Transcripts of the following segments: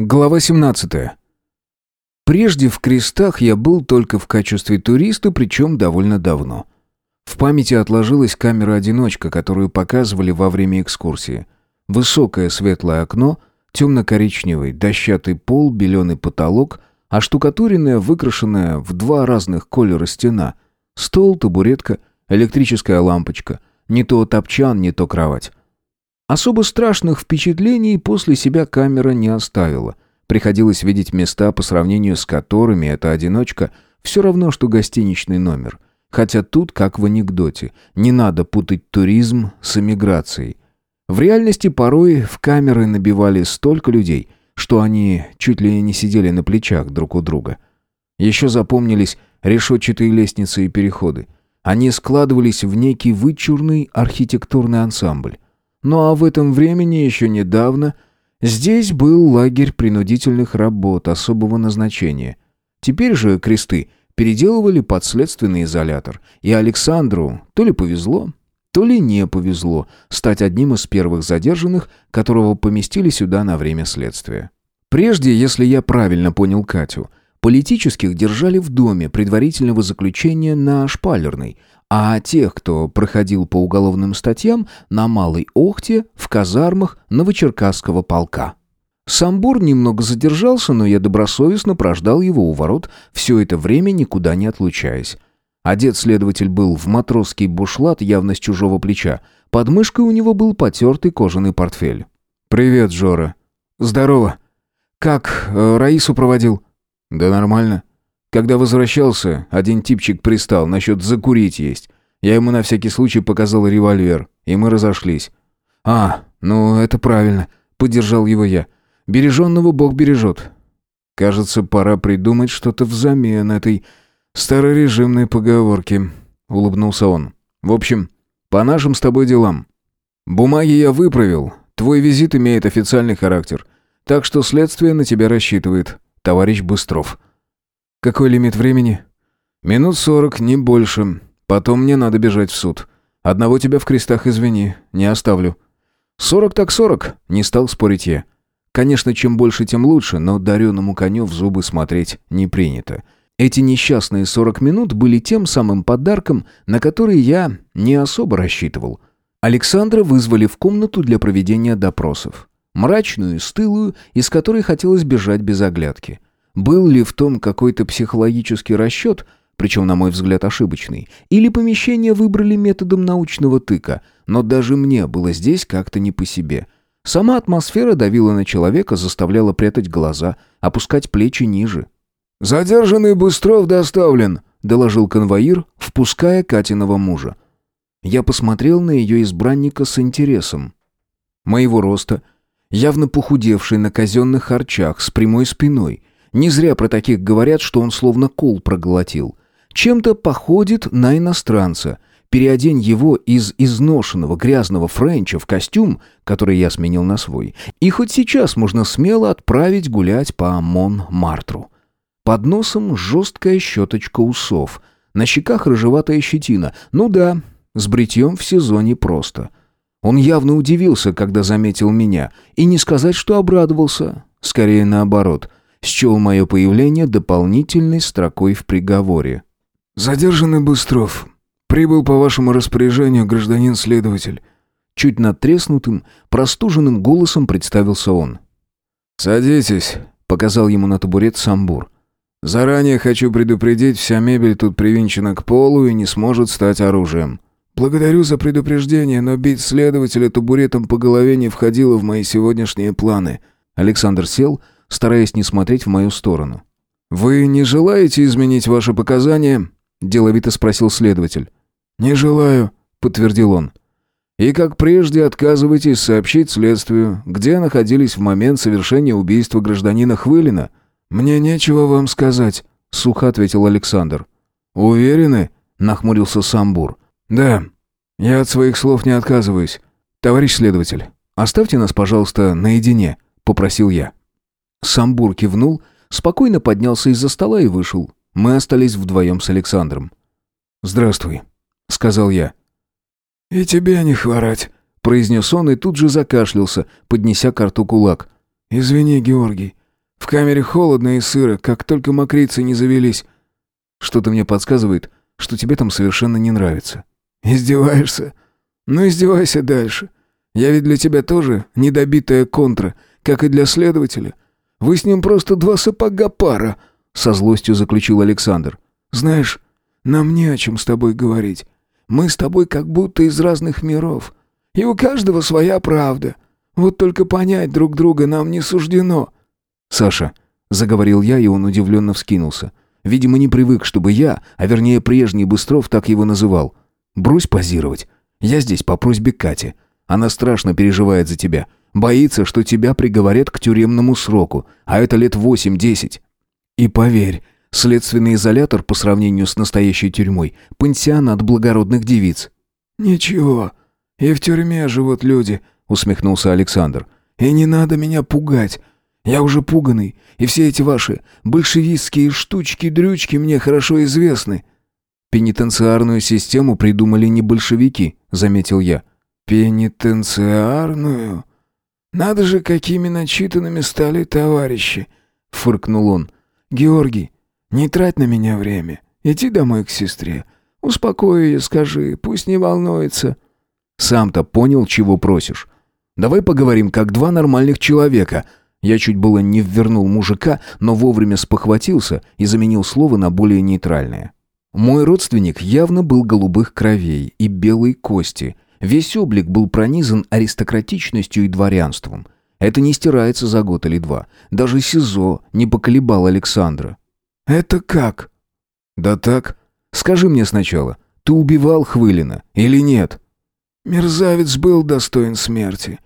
Глава 17. Прежде в крестах я был только в качестве туриста, причем довольно давно. В памяти отложилась камера-одиночка, которую показывали во время экскурсии. Высокое светлое окно, темно-коричневый дощатый пол, беленый потолок, а штукатуренная, выкрашенная в два разных колера стена. Стол, табуретка, электрическая лампочка. Не то топчан, не то кровать. Особо страшных впечатлений после себя камера не оставила. Приходилось видеть места, по сравнению с которыми эта одиночка все равно, что гостиничный номер. Хотя тут, как в анекдоте, не надо путать туризм с эмиграцией. В реальности порой в камеры набивали столько людей, что они чуть ли не сидели на плечах друг у друга. Еще запомнились решетчатые лестницы и переходы. Они складывались в некий вычурный архитектурный ансамбль. Ну а в этом времени еще недавно здесь был лагерь принудительных работ особого назначения. Теперь же кресты переделывали под следственный изолятор, и Александру то ли повезло, то ли не повезло стать одним из первых задержанных, которого поместили сюда на время следствия. Прежде, если я правильно понял Катю, политических держали в доме предварительного заключения на Шпалерной, а тех, кто проходил по уголовным статьям, на Малой Охте в казармах Новочеркасского полка. Самбур немного задержался, но я добросовестно прождал его у ворот, все это время никуда не отлучаясь. Одет следователь был в матросский бушлат явно с чужого плеча. Под мышкой у него был потертый кожаный портфель. «Привет, Жора». «Здорово. Как э, Раису проводил?» «Да нормально. Когда возвращался, один типчик пристал насчет закурить есть. Я ему на всякий случай показал револьвер, и мы разошлись. «А, ну это правильно», — поддержал его я. «Береженного Бог бережет». «Кажется, пора придумать что-то взамен этой старорежимной поговорки», — улыбнулся он. «В общем, по нашим с тобой делам. Бумаги я выправил, твой визит имеет официальный характер, так что следствие на тебя рассчитывает, товарищ Быстров». «Какой лимит времени?» «Минут сорок, не больше. Потом мне надо бежать в суд. Одного тебя в крестах, извини, не оставлю». «Сорок так сорок», — не стал спорить я. Конечно, чем больше, тем лучше, но дареному коню в зубы смотреть не принято. Эти несчастные сорок минут были тем самым подарком, на который я не особо рассчитывал. Александра вызвали в комнату для проведения допросов. Мрачную и стылую, из которой хотелось бежать без оглядки. Был ли в том какой-то психологический расчет, причем, на мой взгляд, ошибочный, или помещение выбрали методом научного тыка, но даже мне было здесь как-то не по себе. Сама атмосфера давила на человека, заставляла прятать глаза, опускать плечи ниже. «Задержанный Быстров доставлен», — доложил конвоир, впуская Катиного мужа. Я посмотрел на ее избранника с интересом. Моего роста, явно похудевший на казенных харчах, с прямой спиной — не зря про таких говорят, что он словно кол проглотил. Чем-то походит на иностранца. Переодень его из изношенного грязного френча в костюм, который я сменил на свой, и хоть сейчас можно смело отправить гулять по Мон-Мартру. Под носом жесткая щеточка усов, на щеках рыжеватая щетина. Ну да, с бритьем в сезоне просто. Он явно удивился, когда заметил меня, и не сказать, что обрадовался, скорее наоборот — счел мое появление дополнительной строкой в приговоре. «Задержанный Быстров. Прибыл по вашему распоряжению гражданин-следователь». Чуть надтреснутым, простуженным голосом представился он. «Садитесь», — показал ему на табурет самбур. «Заранее хочу предупредить, вся мебель тут привинчена к полу и не сможет стать оружием». «Благодарю за предупреждение, но бить следователя табуретом по голове не входило в мои сегодняшние планы». Александр сел, — стараясь не смотреть в мою сторону. «Вы не желаете изменить ваши показания?» – деловито спросил следователь. «Не желаю», – подтвердил он. «И как прежде отказываетесь сообщить следствию, где находились в момент совершения убийства гражданина Хвылина?» «Мне нечего вам сказать», — сухо ответил Александр. «Уверены?» — нахмурился Самбур. «Да, я от своих слов не отказываюсь. Товарищ следователь, оставьте нас, пожалуйста, наедине», — попросил я. Самбур кивнул, спокойно поднялся из-за стола и вышел. Мы остались вдвоем с Александром. «Здравствуй», — сказал я. «И тебе не хворать», — произнес он и тут же закашлялся, поднеся к рту кулак. «Извини, Георгий, камере холодно и сыро, как только мокрицы не завелись. Что-то мне подсказывает, что тебе там совершенно не нравится. Издеваешься? Ну, издевайся дальше. Я ведь для тебя тоже недобитая контра, как и для следователя. Вы с ним просто два сапога пара, со злостью заключил Александр. Знаешь, нам не о чем с тобой говорить. Мы с тобой как будто из разных миров. И у каждого своя правда. Вот только понять друг друга нам не суждено. Саша, заговорил я, и он удивленно вскинулся. Видимо, не привык, чтобы я, а вернее прежний Быстров так его называл. Брось позировать. Я здесь по просьбе Кати. Она страшно переживает за тебя. Боится, что тебя приговорят к тюремному сроку, а это лет восемь-десять. И поверь, следственный изолятор по сравнению с настоящей тюрьмой – пансионат благородных девиц. «Ничего, и в тюрьме живут люди», – усмехнулся Александр. «И не надо меня пугать. Я уже пуганный, и все эти ваши большевистские штучки-дрючки мне хорошо известны». «Пенитенциарную систему придумали не большевики», — заметил я. «Пенитенциарную? Надо же, какими начитанными стали товарищи!» — фыркнул он. «Георгий, не трать на меня время. Иди домой к сестре. Успокой ее, скажи, пусть не волнуется». «Сам-то понял, чего просишь. Давай поговорим, как два нормальных человека», я чуть было не ввернул мужика, но вовремя спохватился и заменил слово на более нейтральное. Мой родственник явно был голубых кровей и белой кости. Весь облик был пронизан аристократичностью и дворянством. Это не стирается за год или два. Даже СИЗО не поколебал Александра. «Это как?» «Да так. Скажи мне сначала, ты убивал Хвылина или нет?» «Мерзавец был достоин смерти.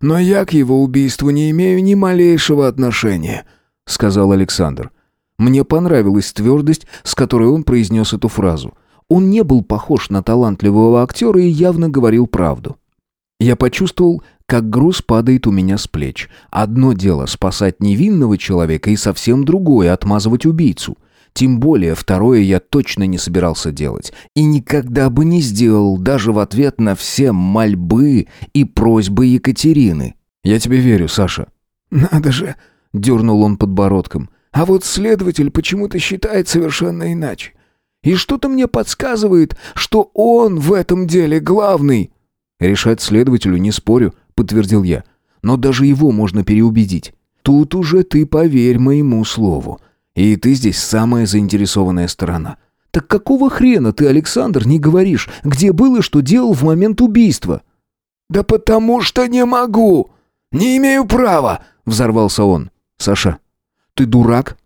Но я к его убийству не имею ни малейшего отношения», — сказал Александр. Мне понравилась твердость, с которой он произнес эту фразу. Он не был похож на талантливого актера и явно говорил правду. Я почувствовал, как груз падает у меня с плеч. Одно дело спасать невинного человека и совсем другое отмазывать убийцу. Тем более второе я точно не собирался делать. И никогда бы не сделал, даже в ответ на все мольбы и просьбы Екатерины. «Я тебе верю, Саша». «Надо же!» — дернул он подбородком. А вот следователь почему-то считает совершенно иначе. И что-то мне подсказывает, что он в этом деле главный. Решать следователю не спорю, подтвердил я. Но даже его можно переубедить. Тут уже ты поверь моему слову. И ты здесь самая заинтересованная сторона. Так какого хрена ты, Александр, не говоришь, где был и что делал в момент убийства? Да потому что не могу. Не имею права, взорвался он. Саша, ты дурак?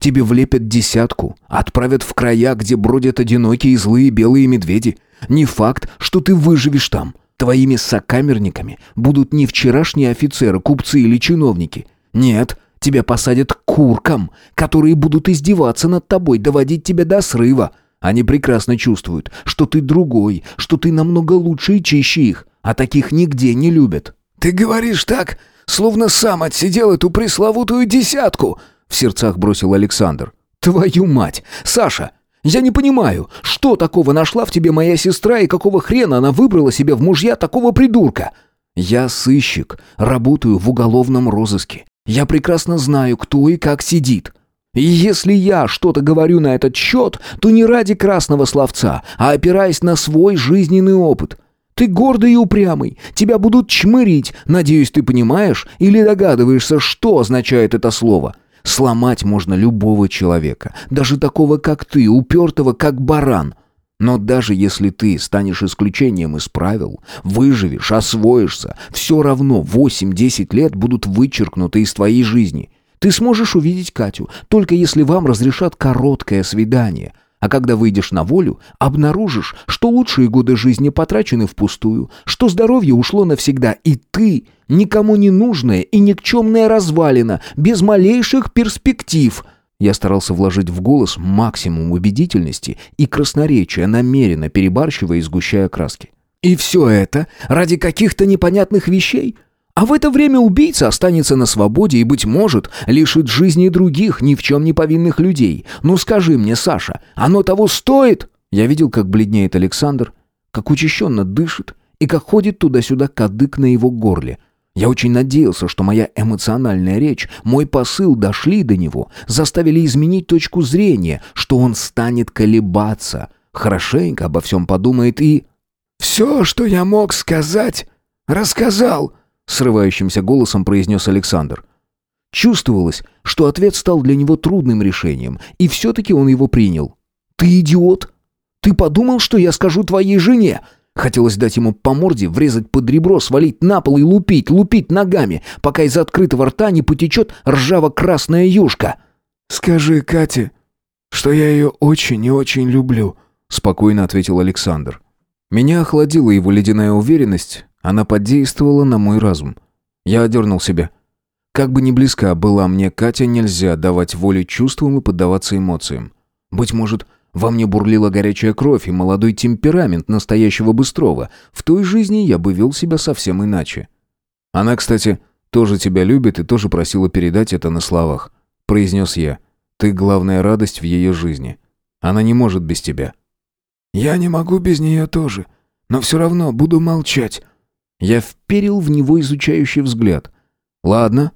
Тебе влепят десятку, отправят в края, где бродят одинокие злые белые медведи. Не факт, что ты выживешь там. Твоими сокамерниками будут не вчерашние офицеры, купцы или чиновники. Нет, тебя посадят к куркам, которые будут издеваться над тобой, доводить тебя до срыва. Они прекрасно чувствуют, что ты другой, что ты намного лучше и чище их, а таких нигде не любят. «Ты говоришь так, словно сам отсидел эту пресловутую десятку!» В сердцах бросил Александр. «Твою мать! Саша, я не понимаю, что такого нашла в тебе моя сестра и какого хрена она выбрала себе в мужья такого придурка? Я сыщик, работаю в уголовном розыске. Я прекрасно знаю, кто и как сидит. И если я что-то говорю на этот счет, то не ради красного словца, а опираясь на свой жизненный опыт. Ты гордый и упрямый, тебя будут чмырить, надеюсь, ты понимаешь или догадываешься, что означает это слово. Сломать можно любого человека, даже такого, как ты, упертого, как баран. Но даже если ты станешь исключением из правил, выживешь, освоишься, все равно 8-10 лет будут вычеркнуты из твоей жизни. Ты сможешь увидеть Катю, только если вам разрешат короткое свидание, а когда выйдешь на волю, обнаружишь, что лучшие годы жизни потрачены впустую, что здоровье ушло навсегда, и ты никому не нужная и никчемная развалина, без малейших перспектив. Я старался вложить в голос максимум убедительности и красноречия, намеренно перебарщивая и сгущая краски. И все это ради каких-то непонятных вещей – а в это время убийца останется на свободе и, быть может, лишит жизни других ни в чем не повинных людей. Ну скажи мне, Саша, оно того стоит?» Я видел, как бледнеет Александр, как учащенно дышит и как ходит туда-сюда кадык на его горле. Я очень надеялся, что моя эмоциональная речь, мой посыл дошли до него, заставили изменить точку зрения, что он станет колебаться, хорошенько обо всем подумает и... «Все, что я мог сказать, рассказал», — срывающимся голосом произнес Александр. Чувствовалось, что ответ стал для него трудным решением, и все-таки он его принял. «Ты идиот! Ты подумал, что я скажу твоей жене?» Хотелось дать ему по морде, врезать под ребро, свалить на пол и лупить, лупить ногами, пока из открытого рта не потечет ржаво-красная юшка. «Скажи Кате, что я ее очень и очень люблю», — спокойно ответил Александр. Меня охладила его ледяная уверенность, она подействовала на мой разум. Я одернул себя. Как бы ни близка была мне Катя, нельзя давать волю чувствам и поддаваться эмоциям. Быть может, во мне бурлила горячая кровь и молодой темперамент настоящего Быстрова. В той жизни я бы вел себя совсем иначе. Она, кстати, тоже тебя любит и тоже просила передать это на словах. Произнес я. Ты главная радость в ее жизни. Она не может без тебя. Я не могу без нее тоже, но все равно буду молчать. Я вперил в него изучающий взгляд. Ладно.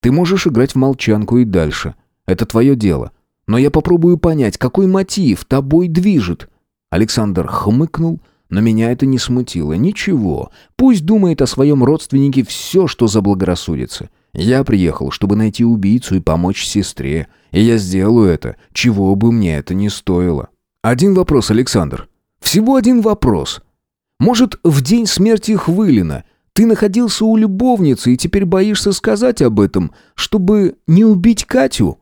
Ты можешь играть в молчанку и дальше. Это твое дело. Но я попробую понять, какой мотив тобой движет». Александр хмыкнул, но меня это не смутило. «Ничего, пусть думает о своем родственнике все, что заблагорассудится. Я приехал, чтобы найти убийцу и помочь сестре, и я сделаю это, чего бы мне это ни стоило». «Один вопрос, Александр. Всего один вопрос. Может, в день смерти Хвылина ты находился у любовницы и теперь боишься сказать об этом, чтобы не убить Катю?»